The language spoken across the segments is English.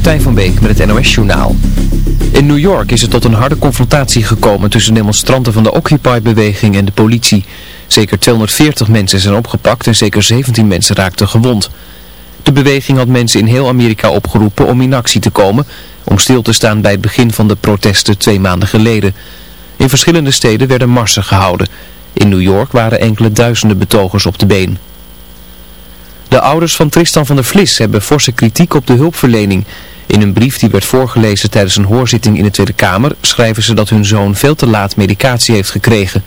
Martijn van Beek met het NOS-journaal. In New York is het tot een harde confrontatie gekomen tussen demonstranten van de Occupy-beweging en de politie. Zeker 240 mensen zijn opgepakt en zeker 17 mensen raakten gewond. De beweging had mensen in heel Amerika opgeroepen om in actie te komen, om stil te staan bij het begin van de protesten twee maanden geleden. In verschillende steden werden marsen gehouden. In New York waren enkele duizenden betogers op de been. De ouders van Tristan van der Vlis hebben forse kritiek op de hulpverlening. In een brief die werd voorgelezen tijdens een hoorzitting in de Tweede Kamer schrijven ze dat hun zoon veel te laat medicatie heeft gekregen.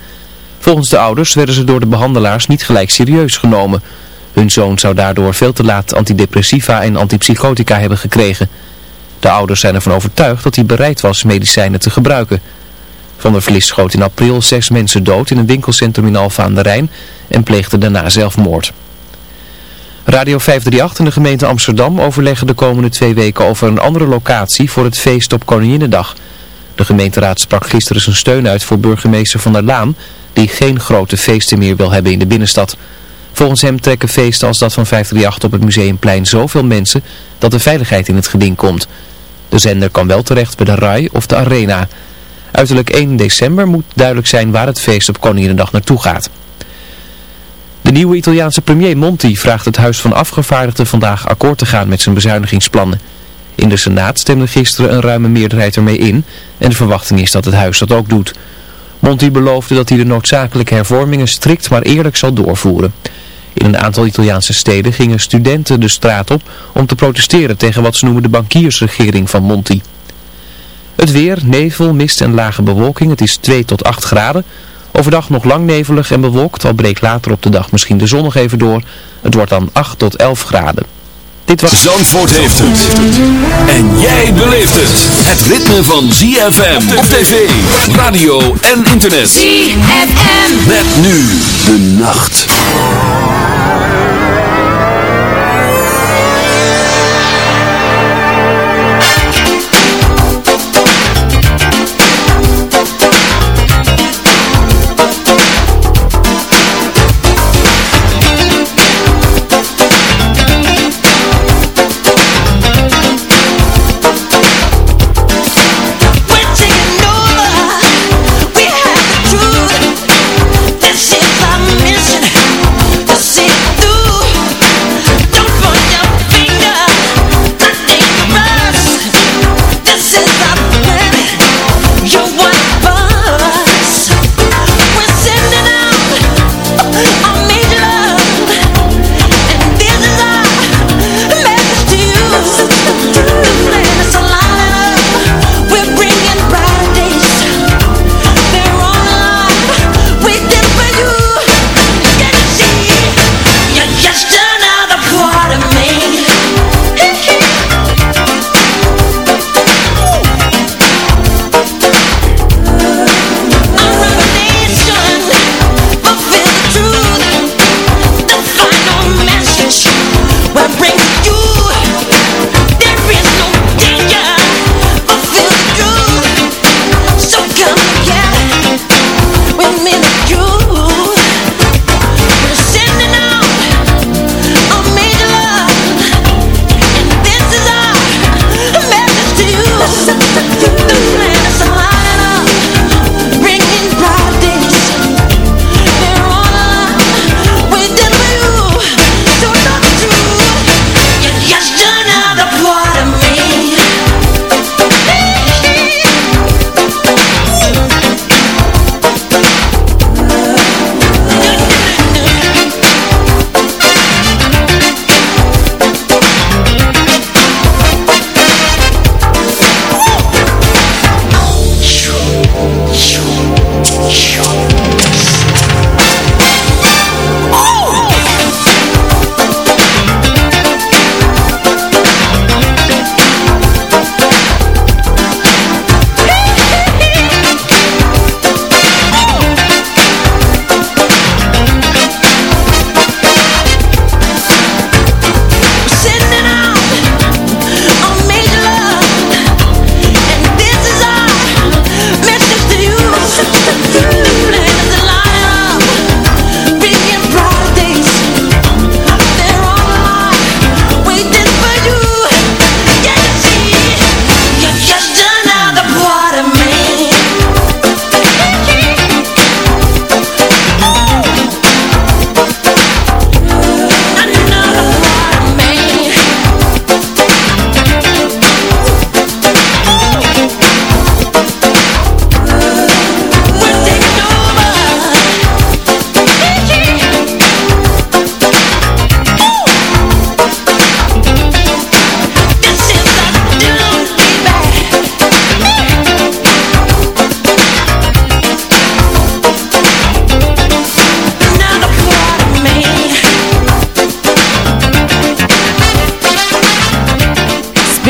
Volgens de ouders werden ze door de behandelaars niet gelijk serieus genomen. Hun zoon zou daardoor veel te laat antidepressiva en antipsychotica hebben gekregen. De ouders zijn ervan overtuigd dat hij bereid was medicijnen te gebruiken. Van der Vlis schoot in april zes mensen dood in een winkelcentrum in Alfa aan de Rijn en pleegde daarna zelfmoord. Radio 538 en de gemeente Amsterdam overleggen de komende twee weken over een andere locatie voor het feest op Koninginnedag. De gemeenteraad sprak gisteren zijn steun uit voor burgemeester Van der Laan, die geen grote feesten meer wil hebben in de binnenstad. Volgens hem trekken feesten als dat van 538 op het Museumplein zoveel mensen dat de veiligheid in het geding komt. De zender kan wel terecht bij de RAI of de Arena. Uiterlijk 1 december moet duidelijk zijn waar het feest op Koninginnedag naartoe gaat. Nieuwe Italiaanse premier Monti vraagt het Huis van Afgevaardigden vandaag akkoord te gaan met zijn bezuinigingsplannen. In de Senaat stemde gisteren een ruime meerderheid ermee in en de verwachting is dat het huis dat ook doet. Monti beloofde dat hij de noodzakelijke hervormingen strikt maar eerlijk zal doorvoeren. In een aantal Italiaanse steden gingen studenten de straat op om te protesteren tegen wat ze noemen de bankiersregering van Monti. Het weer, nevel, mist en lage bewolking. Het is 2 tot 8 graden. Overdag nog lang nevelig en bewolkt, al breekt later op de dag misschien de zon nog even door. Het wordt dan 8 tot 11 graden. Dit was... Zandvoort heeft het. En jij beleeft het. Het ritme van ZFM op tv, radio en internet. ZFM. Met nu de nacht.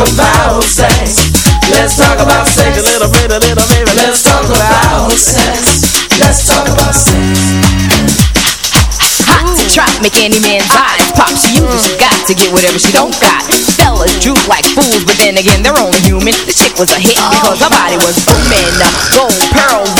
About sex. Let's talk about sex. A little bit, a little baby. Let's talk about sex. Let's talk about sex. Hot to trap, make any man's eyes pop. She uses, she got to get whatever she don't got. Fellas droop like fools, but then again, they're only human. The chick was a hit because her body was booming. Gold, pearl, rubies, crazy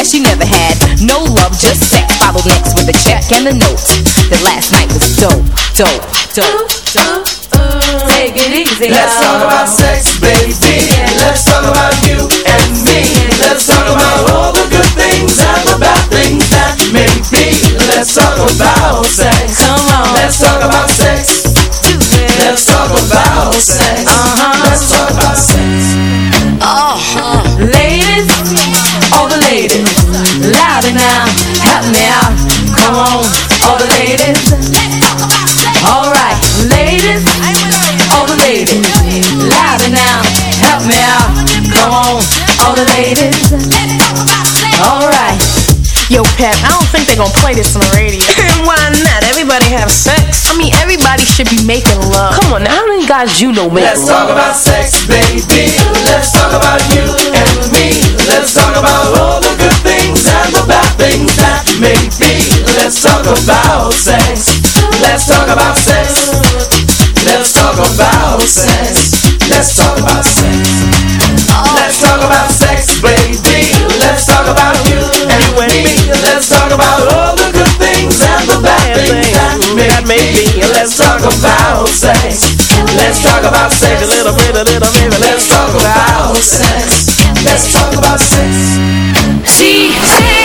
that she never had. No love, just sex. Followed next with a check and a note. That last night was dope, dope, dope, dope. Take it easy Let's talk about sex, baby. Let's talk about you and me. Let's talk about all the good things and the bad things that may be. Let's talk about sex. Come on. Let's talk about sex. Let's talk about sex. Uh-huh. Let's talk about sex. Ladies. Alright, ladies, all the ladies, louder now, help me out. Come on, all the ladies. Alright. Yo, Pep, I don't think they gonna play this on the radio. And why not? Everybody have sex. I mean, everybody should be making love. Come on, now, how many guys you know make Let's love? talk about sex, baby. Let's talk about you and me. Let's talk about all the good things and the bad things that may be. Let's talk about sex. Let's talk about sex. Let's talk about sex. Let's talk about sex. Let's talk about sex, baby. Let's talk about you and me. Let's talk about all the good things and the bad things that may be. Let's talk about sex. Let's talk about sex. A little bit, a little baby. Let's talk about sex. Let's talk about sex. Swinging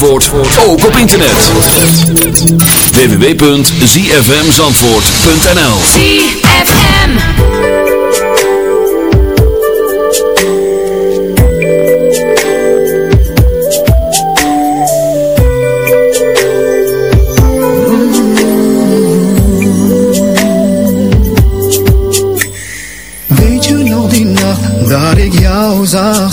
Zandvoort ook op internet. www.zfmzandvoort.nl ZFM Weet je nog die nacht dat ik jou zag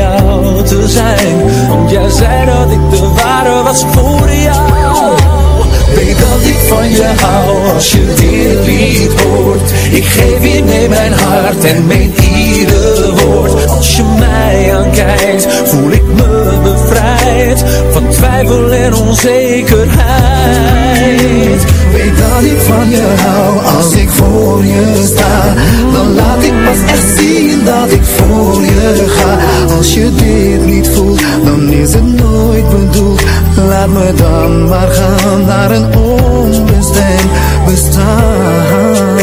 te zijn. Want jij zei dat ik de ware was voor als je dit lied hoort. Ik geef je mee mijn hart en meen ieder woord. Als je mij aankijkt voel ik me bevrijd Van twijfel en onzekerheid. Weet dat ik van je hou als ik voor je sta. Dan laat ik pas echt zien dat ik voor je ga. Als je dit niet voelt, dan is het nooit bedoeld Laat me dan maar gaan naar een onbestemd bestaan.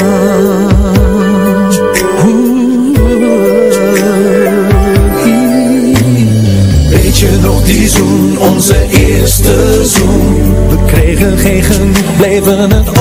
Weet je nog die zoen, onze eerste zoen? We kregen geen genoeg, bleven het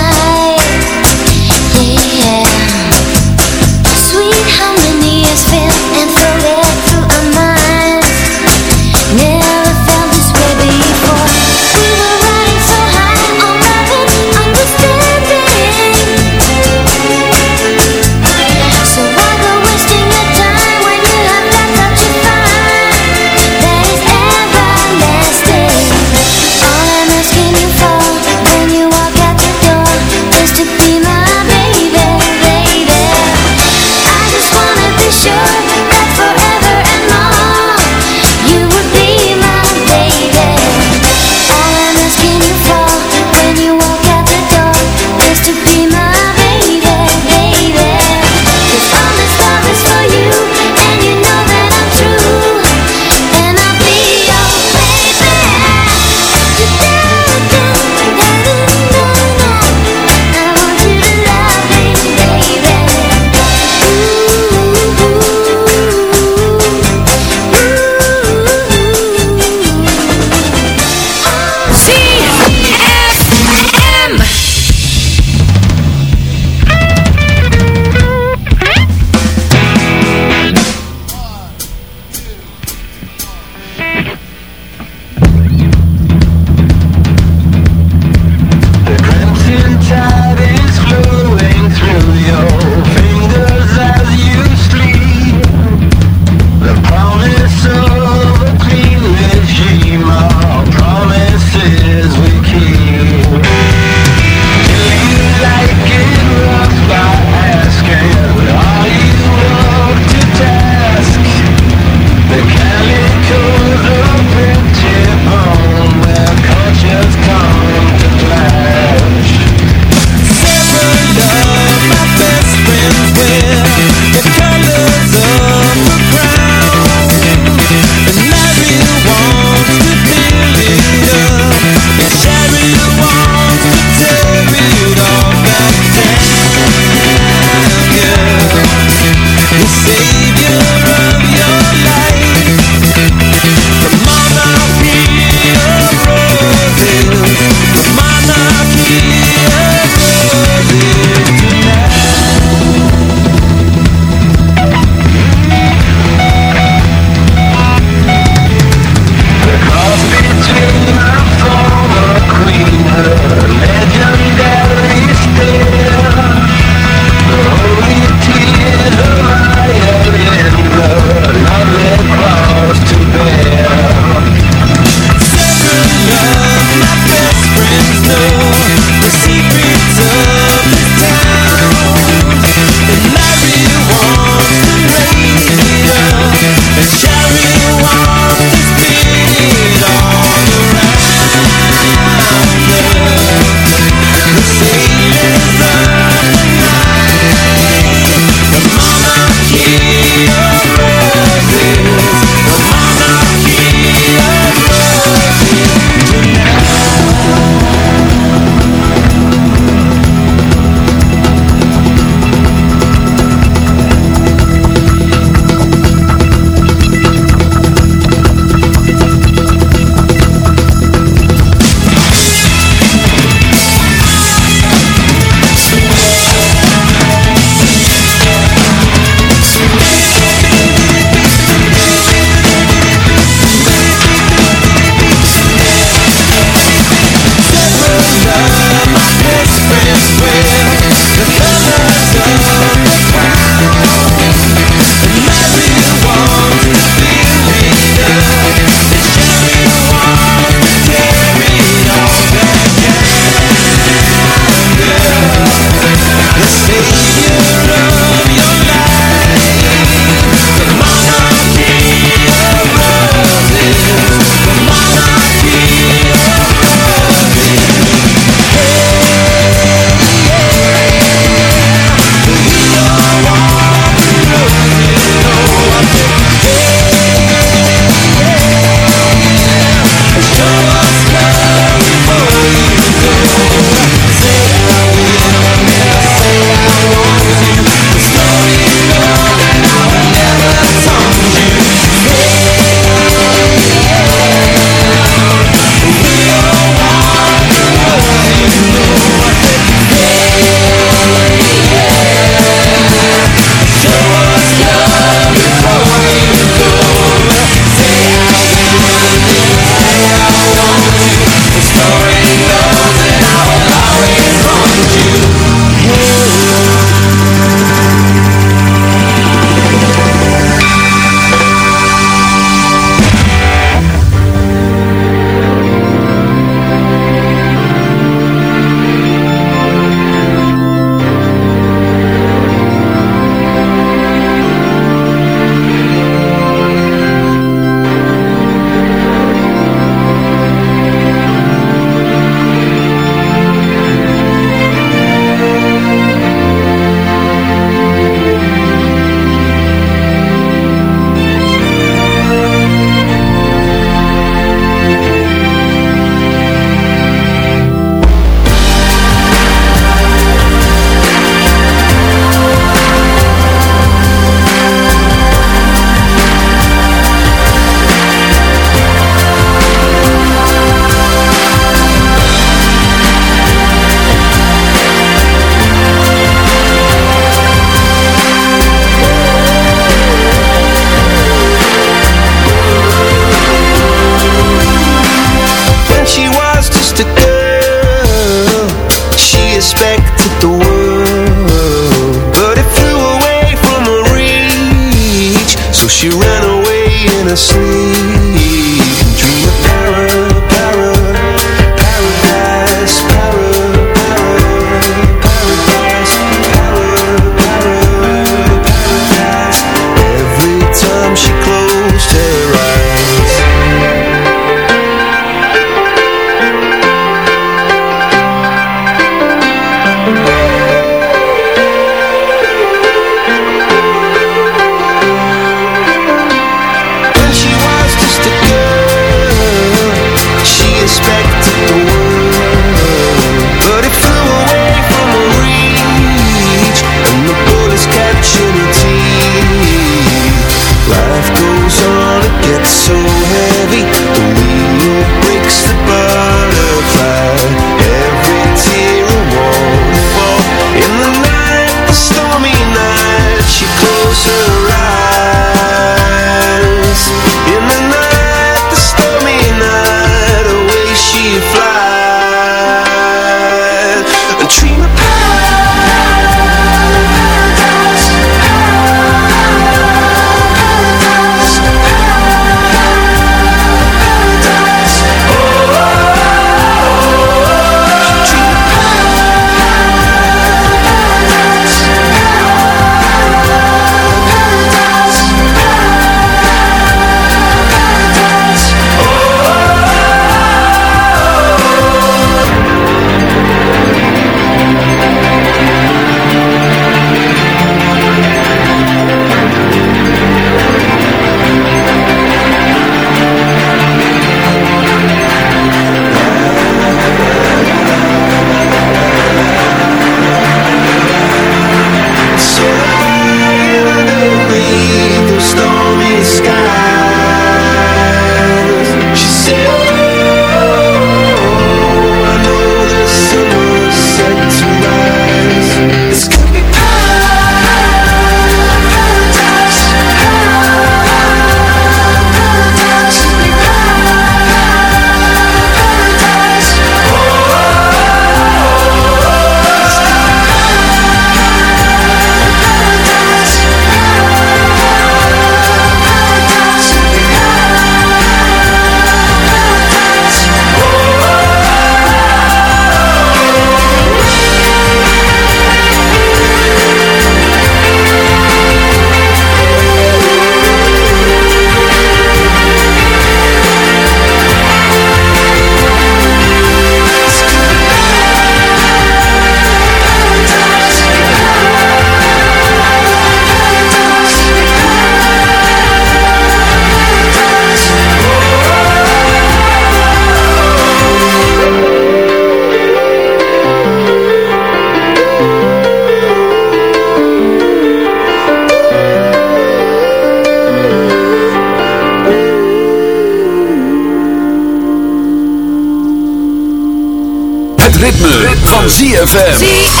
ZFM.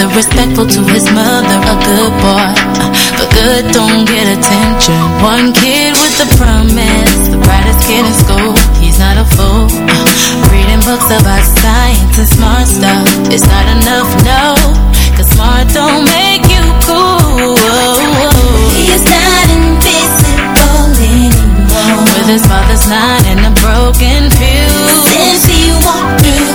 father, respectful to his mother, a good boy. But good don't get attention. One kid with a promise, the brightest kid in school. He's not a fool. Reading books about science and smart stuff. It's not enough, no. Cause smart don't make you cool. He's not invisible anymore. With his father's not in a broken pew. Since he walked through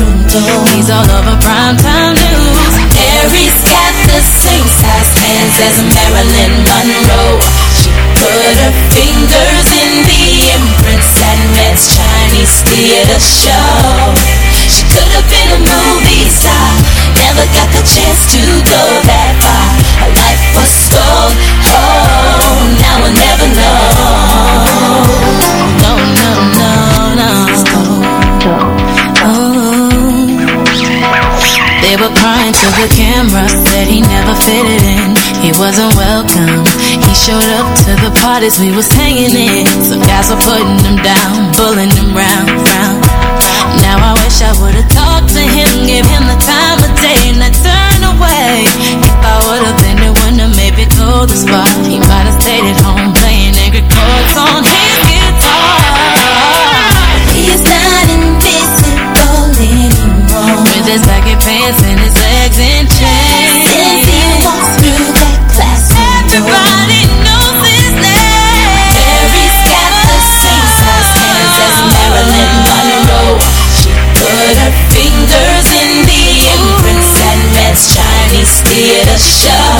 He's all over primetime news. Mary's got the same size hands as Marilyn Monroe. She put her fingers in the imprints at Met's Chinese theater show. She could have been a movie star, never got the chance to go that far. Her life was stole. Were crying to the camera, said he never fitted in. He wasn't welcome. He showed up to the parties we was hanging in. Some guys were putting him down, pulling him round, round. Now I wish I would've talked to him, give him the time of day, and I turned away. If I would've been the one to maybe go the spot, he might have stayed at home playing angry chords on his guitar. He is not invisible anymore. With his baggy pants Chinese theater show.